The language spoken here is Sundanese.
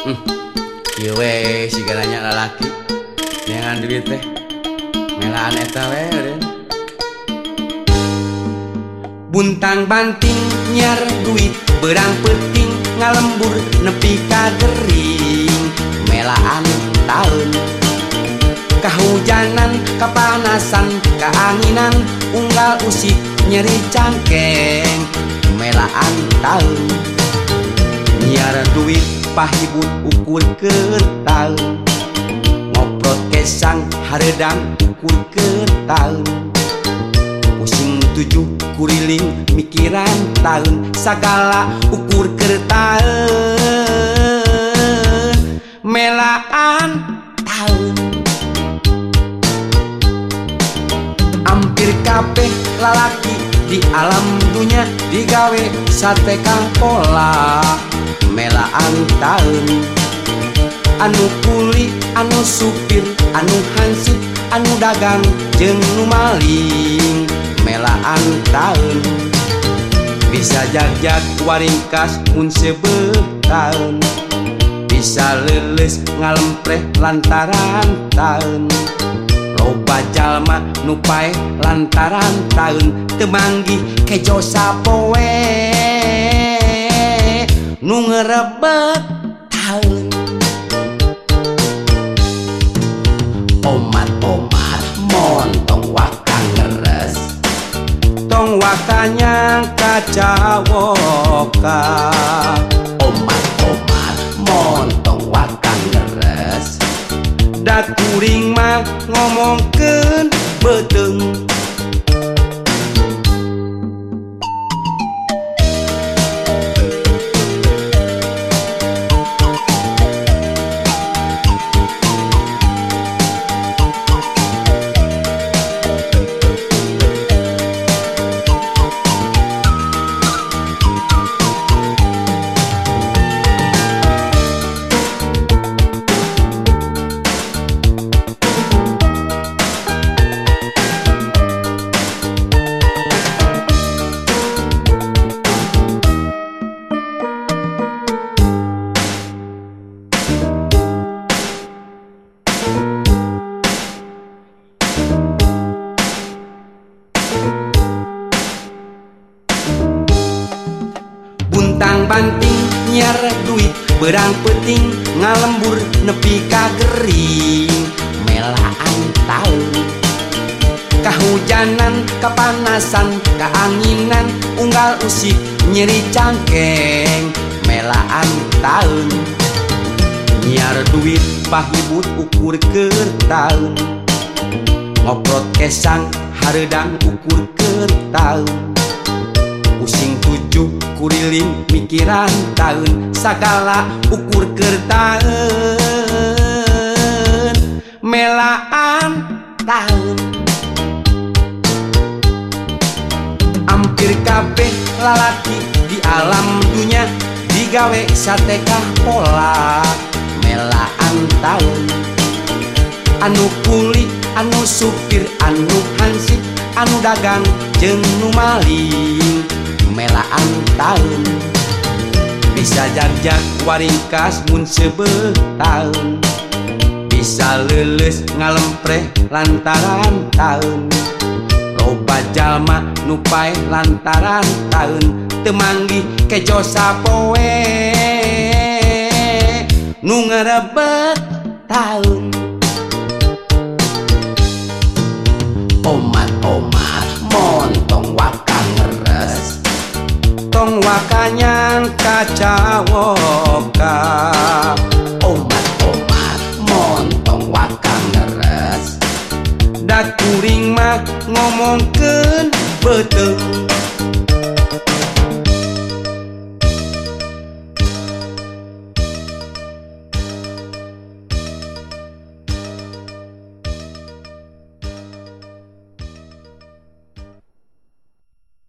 Kiwe sigaranya lalaki Jangan duit teh Melaan eta we Buntang banting nyar duit Berang peting ngalembur nepi ka gering. Melaan tahun Kahujanan, kapanasan, keanginan Unggal usik nyeri cangkeng. Melaan tahun Nyar duit pahibut ukur ketal. Ngoprot kesang haredang ukur ketal. Pusing tujuh kuriling mikiran tahun segala ukur kertal melaan tahun hampir kabeh lalaki di alam dunia digawe sate pola melaan tahun anu kuli anu supir anu hansip anu dagang jeng numaling melaan tahun bisa jajak waringkas mun pun sebetahun bisa leles ngalempreh lantaran tahun loba jalma nupae lantaran tahun temanggi kejo sapoe nungerebek tahun Omat omat mon tong wakang ngeres. Tong wakanya kacawoka Omat omat mon tong wakang ngeres. Da kuring mah ngomongkeun beteng banting nyerek duit berang peting ngalembur nepi kagering melaan tahu kahujanan kepanasan keanginan unggal usik nyeri cangkeng. Melaan tahun nyar duit pahibut ukur ke tahun ngoprot kesang haredang ukur ke tahun pusing tujuh kuriling mikiran tahun segala ukur kertaun melaan tahun. Hampir kabeh lalaki di alam dunia digawe sate kah pola. Melaan tahun. Anu kuli anu supir anu hansip anu dagang jeng nu maling melaan tahun bisa janjak waringkas mun sebel tahun bisa lulus ngalempreh lantaran tahun loba jalma nupai lantaran tahun temanggi kejo sapoe nu ngarebet tahun nyanyan kacawoka obat-obat montong wakang ngeres dak kuring mah ngomongkeun beteng